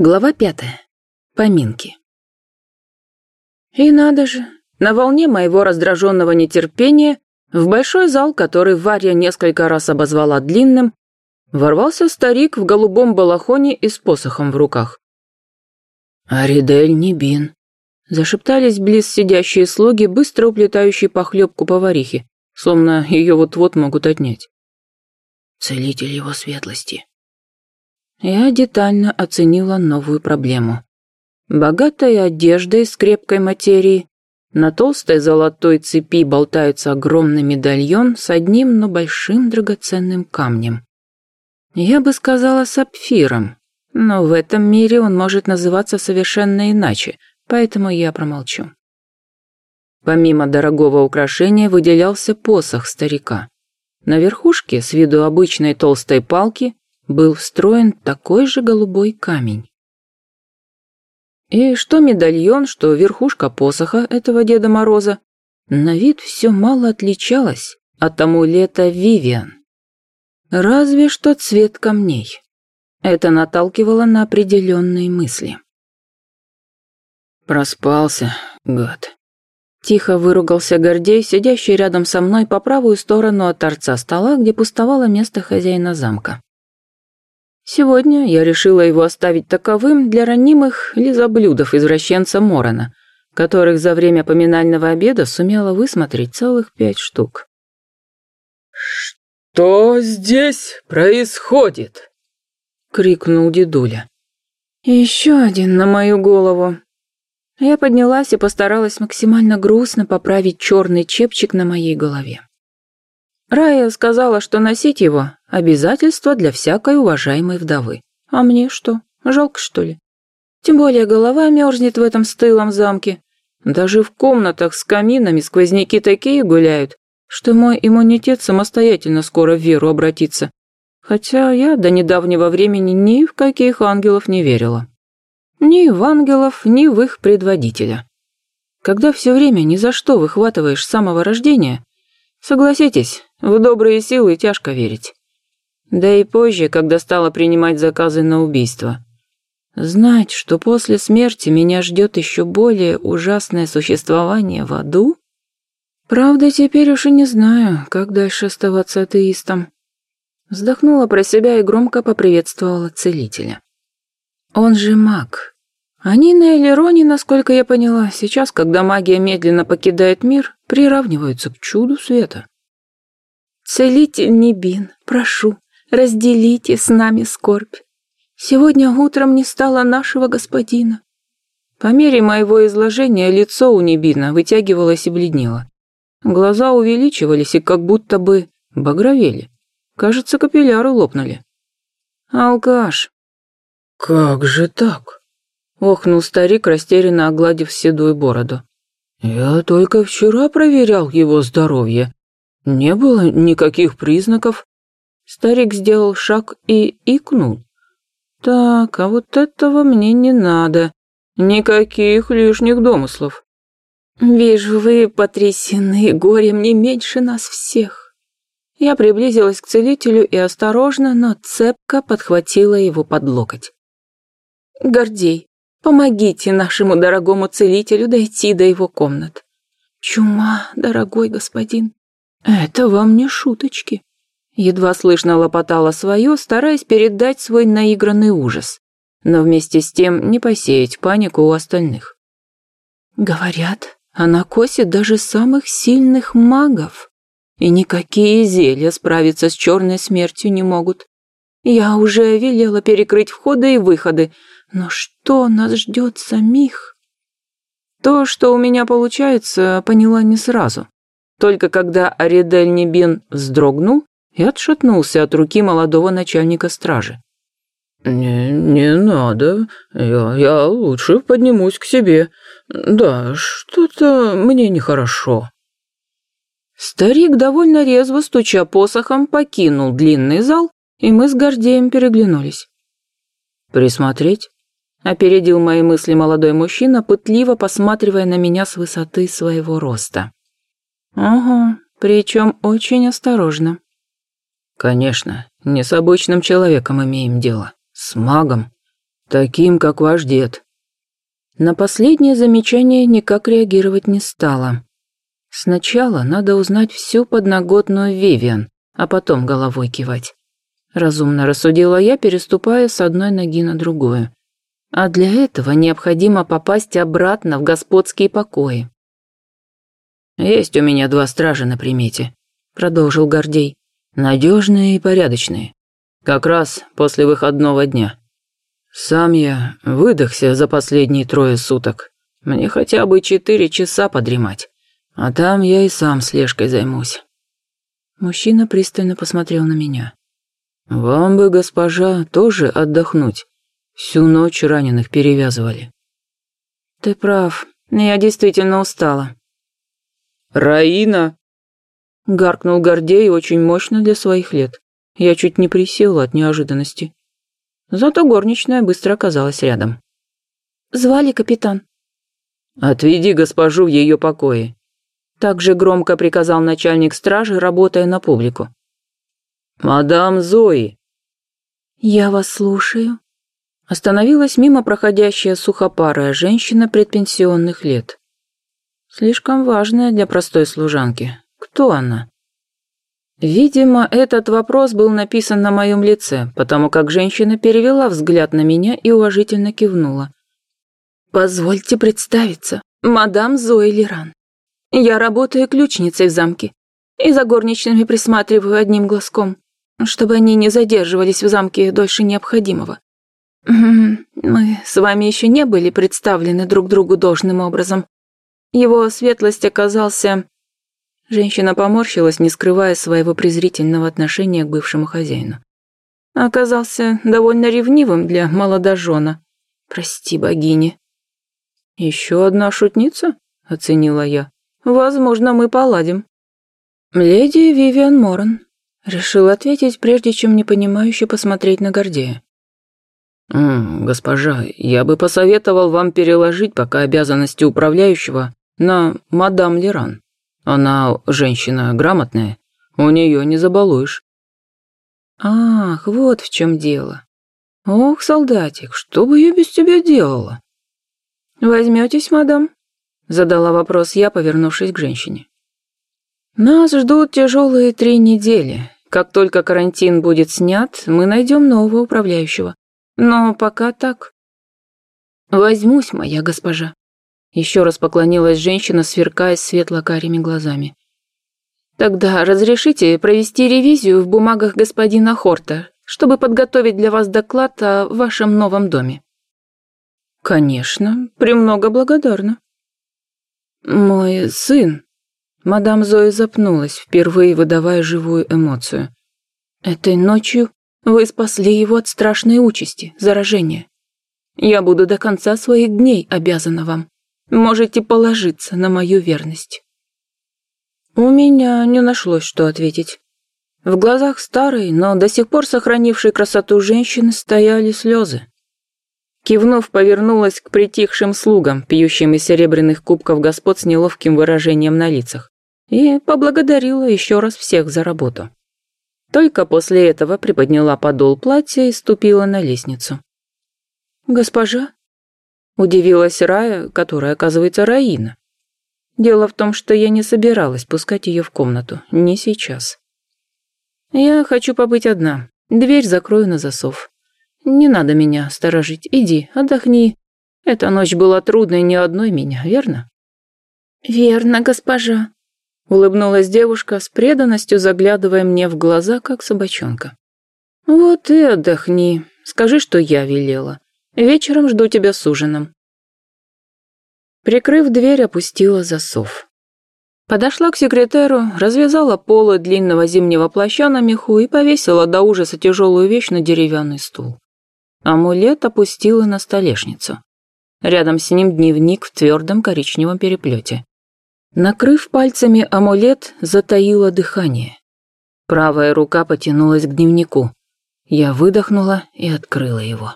Глава пятая. Поминки. И надо же, на волне моего раздраженного нетерпения в большой зал, который Варя несколько раз обозвала длинным, ворвался старик в голубом балахоне и с посохом в руках. «Аридель Небин», – зашептались близ сидящие слуги, быстро уплетающие похлебку поварихи, словно ее вот-вот могут отнять. «Целитель его светлости», я детально оценила новую проблему. Богатая одежда из крепкой материи, на толстой золотой цепи болтается огромный медальон с одним, но большим драгоценным камнем. Я бы сказала сапфиром, но в этом мире он может называться совершенно иначе, поэтому я промолчу. Помимо дорогого украшения выделялся посох старика. На верхушке, с виду обычной толстой палки, был встроен такой же голубой камень. И что медальон, что верхушка посоха этого Деда Мороза, на вид все мало отличалось от амулета Вивиан. Разве что цвет камней. Это наталкивало на определенные мысли. «Проспался, гад», Тихо выругался Гордей, сидящий рядом со мной по правую сторону от торца стола, где пустовало место хозяина замка. Сегодня я решила его оставить таковым для ранимых лизоблюдов извращенца Морона, которых за время поминального обеда сумела высмотреть целых пять штук. «Что здесь происходит?» — крикнул дедуля. «Еще один на мою голову». Я поднялась и постаралась максимально грустно поправить черный чепчик на моей голове. Рая сказала, что носить его – обязательство для всякой уважаемой вдовы. А мне что, жалко что ли? Тем более голова мерзнет в этом стылом замке. Даже в комнатах с каминами сквозняки такие гуляют, что мой иммунитет самостоятельно скоро в веру обратится. Хотя я до недавнего времени ни в каких ангелов не верила. Ни в ангелов, ни в их предводителя. Когда все время ни за что выхватываешь с самого рождения, согласитесь, в добрые силы тяжко верить. Да и позже, когда стала принимать заказы на убийство. Знать, что после смерти меня ждет еще более ужасное существование в аду? Правда, теперь уж и не знаю, как дальше оставаться атеистом. Вздохнула про себя и громко поприветствовала целителя. Он же маг. А Нина и насколько я поняла, сейчас, когда магия медленно покидает мир, приравниваются к чуду света. Целитель Небин, прошу, разделите с нами скорбь. Сегодня утром не стало нашего господина. По мере моего изложения лицо у Небина вытягивалось и бледнело. Глаза увеличивались и как будто бы багровели. Кажется, капилляры лопнули. Алкаш. «Как же так?» — охнул старик, растерянно огладив седую бороду. «Я только вчера проверял его здоровье, не было никаких признаков. Старик сделал шаг и икнул. Так, а вот этого мне не надо. Никаких лишних домыслов. Вижу, вы потрясены горем не меньше нас всех. Я приблизилась к целителю и осторожно, но цепко подхватила его под локоть. Гордей, помогите нашему дорогому целителю дойти до его комнат. Чума, дорогой господин. «Это вам не шуточки». Едва слышно лопотала свое, стараясь передать свой наигранный ужас, но вместе с тем не посеять панику у остальных. «Говорят, она косит даже самых сильных магов, и никакие зелья справиться с черной смертью не могут. Я уже велела перекрыть входы и выходы, но что нас ждет самих?» То, что у меня получается, поняла не сразу. Только когда Аридель Небин вздрогнул и отшатнулся от руки молодого начальника стражи. «Не, не надо. Я, я лучше поднимусь к себе. Да, что-то мне нехорошо». Старик довольно резво, стуча посохом, покинул длинный зал, и мы с Гордеем переглянулись. «Присмотреть?» — опередил мои мысли молодой мужчина, пытливо посматривая на меня с высоты своего роста. «Ага, причем очень осторожно». «Конечно, не с обычным человеком имеем дело, с магом. таким, как ваш дед». На последнее замечание никак реагировать не стала. Сначала надо узнать всю подноготную Вивиан, а потом головой кивать. Разумно рассудила я, переступая с одной ноги на другую. А для этого необходимо попасть обратно в господские покои. «Есть у меня два стража на примете», — продолжил Гордей. «Надежные и порядочные. Как раз после выходного дня. Сам я выдохся за последние трое суток. Мне хотя бы четыре часа подремать. А там я и сам слежкой займусь». Мужчина пристально посмотрел на меня. «Вам бы, госпожа, тоже отдохнуть. Всю ночь раненых перевязывали». «Ты прав. Я действительно устала». «Раина!» Гаркнул Гордей очень мощно для своих лет. Я чуть не присела от неожиданности. Зато горничная быстро оказалась рядом. «Звали капитан». «Отведи госпожу в ее покое». Также громко приказал начальник стражи, работая на публику. «Мадам Зои!» «Я вас слушаю». Остановилась мимо проходящая сухопарая женщина предпенсионных лет. Слишком важная для простой служанки. Кто она? Видимо, этот вопрос был написан на моем лице, потому как женщина перевела взгляд на меня и уважительно кивнула. «Позвольте представиться, мадам Зои Лиран. Я работаю ключницей в замке и за горничными присматриваю одним глазком чтобы они не задерживались в замке дольше необходимого. Мы с вами еще не были представлены друг другу должным образом. Его светлость оказался... Женщина поморщилась, не скрывая своего презрительного отношения к бывшему хозяину. Оказался довольно ревнивым для молодожена. Прости, богини. Еще одна шутница? Оценила я. Возможно, мы поладим. Леди Вивиан Моран, Решил ответить, прежде чем непонимающе посмотреть на Гордея. «М, «Госпожа, я бы посоветовал вам переложить пока обязанности управляющего на мадам Леран. Она женщина грамотная, у нее не забалуешь». «Ах, вот в чем дело. Ох, солдатик, что бы я без тебя делала?» «Возьметесь, мадам?» – задала вопрос я, повернувшись к женщине. «Нас ждут тяжелые три недели. Как только карантин будет снят, мы найдем нового управляющего. Но пока так. Возьмусь, моя госпожа. Еще раз поклонилась женщина, сверкая светло-карими глазами. Тогда разрешите провести ревизию в бумагах господина Хорта, чтобы подготовить для вас доклад о вашем новом доме. Конечно, премного благодарна. Мой сын, Мадам Зоя запнулась, впервые выдавая живую эмоцию. «Этой ночью вы спасли его от страшной участи, заражения. Я буду до конца своих дней обязана вам. Можете положиться на мою верность». У меня не нашлось, что ответить. В глазах старой, но до сих пор сохранившей красоту женщины стояли слезы. Кивнув, повернулась к притихшим слугам, пьющим из серебряных кубков господ с неловким выражением на лицах, и поблагодарила еще раз всех за работу. Только после этого приподняла подол платья и ступила на лестницу. «Госпожа?» – удивилась Рая, которая, оказывается, Раина. Дело в том, что я не собиралась пускать ее в комнату, не сейчас. «Я хочу побыть одна. Дверь закрою на засов. Не надо меня сторожить. Иди, отдохни. Эта ночь была трудной не одной меня, верно? Верно, госпожа. Улыбнулась девушка с преданностью, заглядывая мне в глаза, как собачонка. Вот и отдохни. Скажи, что я велела. Вечером жду тебя с ужином. Прикрыв дверь, опустила засов. Подошла к секретеру, развязала полы длинного зимнего плаща на меху и повесила до ужаса тяжелую вещь на деревянный стул. Амулет опустила на столешницу. Рядом с ним дневник в твердом коричневом переплете. Накрыв пальцами амулет, затаила дыхание. Правая рука потянулась к дневнику. Я выдохнула и открыла его.